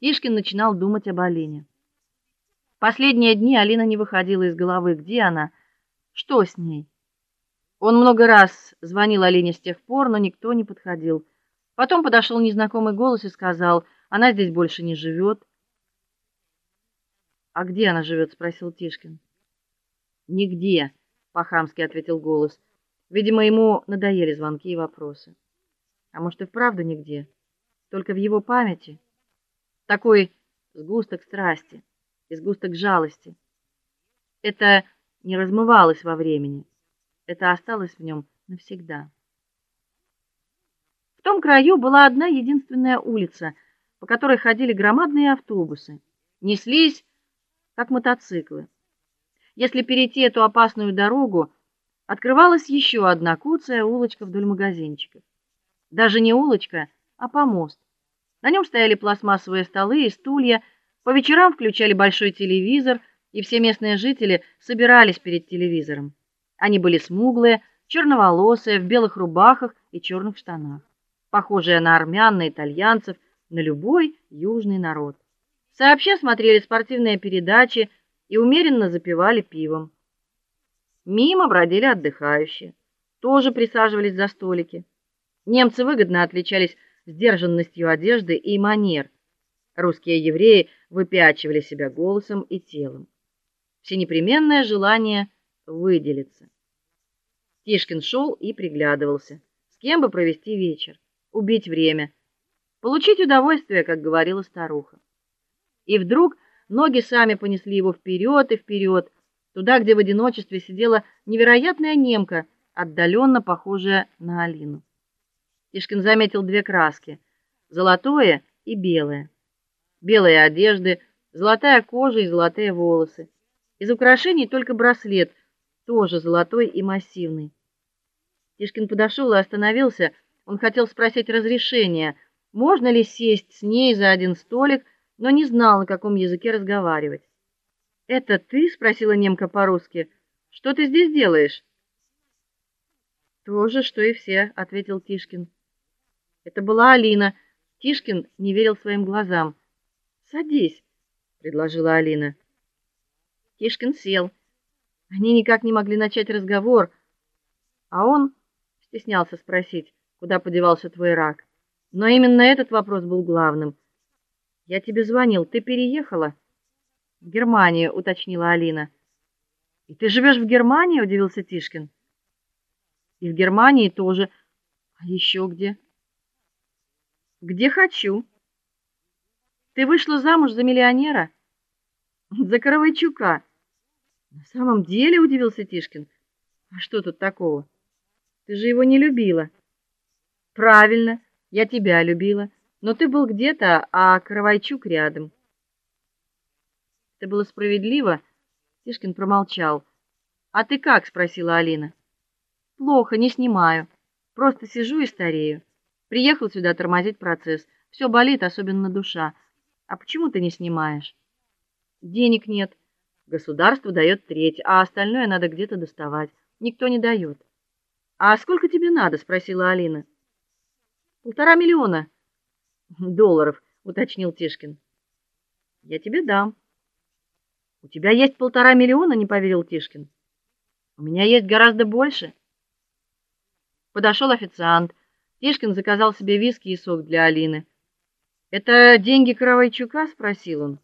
Тишкин начинал думать об Алине. Последние дни Алина не выходила из головы, где она, что с ней. Он много раз звонил Алине с тех пор, но никто не подходил. Потом подошел незнакомый голос и сказал: "Она здесь больше не живет». "А где она живет?» — спросил Тишкин. "Нигде", по-хамски ответил голос. Видимо, ему надоели звонки и вопросы. А может, и вправду нигде, только в его памяти такой сгусток страсти, и сгусток жалости. Это не размывалось во времени. Это осталось в нем навсегда. В том краю была одна единственная улица, по которой ходили громадные автобусы, неслись как мотоциклы. Если перейти эту опасную дорогу, открывалась еще одна куцая улочка вдоль магазинчиков. Даже не улочка, а помост. На нем стояли пластмассовые столы и стулья, по вечерам включали большой телевизор, и все местные жители собирались перед телевизором. Они были смуглые, черноволосые, в белых рубахах и черных штанах, похожие на армян, на итальянцев, на любой южный народ. Сообща смотрели спортивные передачи и умеренно запивали пивом. Мимо бродили отдыхающие, тоже присаживались за столики. Немцы выгодно отличались сдержанностью одежды и манер. Русские евреи выпячивали себя голосом и телом. Все непременное желание выделиться. Тишкин шел и приглядывался, с кем бы провести вечер, убить время, получить удовольствие, как говорила старуха. И вдруг ноги сами понесли его вперед и вперед, туда, где в одиночестве сидела невероятная немка, отдаленно похожая на Алину. Тишкин заметил две краски: золотое и белое. Белые одежды, золотая кожа и золотые волосы. Из украшений только браслет, тоже золотой и массивный. Тишкин подошел и остановился. Он хотел спросить разрешения, можно ли сесть с ней за один столик, но не знал, на каком языке разговаривать. "Это ты?" спросила немка по-русски. "Что ты здесь делаешь?" "То же, что и все", ответил Тишкин. Это была Алина. Тишкин не верил своим глазам. "Садись", предложила Алина. Тишкин сел. Они никак не могли начать разговор, а он стеснялся спросить, куда подевался твой рак. Но именно этот вопрос был главным. Я тебе звонил, ты переехала? В Германию, уточнила Алина. И ты живешь в Германии, удивился Тишкин. И в Германии тоже. А еще где? Где хочу. Ты вышла замуж за миллионера? За Коровайчука. На самом деле, удивился Тишкин. А что тут такого? Ты же его не любила. Правильно, я тебя любила, но ты был где-то, а Коровайчук рядом. Это было справедливо. Тишкин промолчал. А ты как, спросила Алина. Плохо, не снимаю. Просто сижу и старею. Приехал сюда тормозить процесс. Все болит, особенно душа. А почему ты не снимаешь? Денег нет. Государство дает треть, а остальное надо где-то доставать. Никто не дает. А сколько тебе надо, спросила Алина. Полтора миллиона долларов, уточнил Тишкин. Я тебе дам. У тебя есть полтора миллиона, не поверил Тишкин. У меня есть гораздо больше. Подошел официант. Тишкин заказал себе виски и сок для Алины. Это деньги Кровайчука, спросил он.